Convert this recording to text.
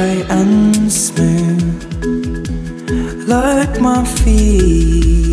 and smooth, like my feet.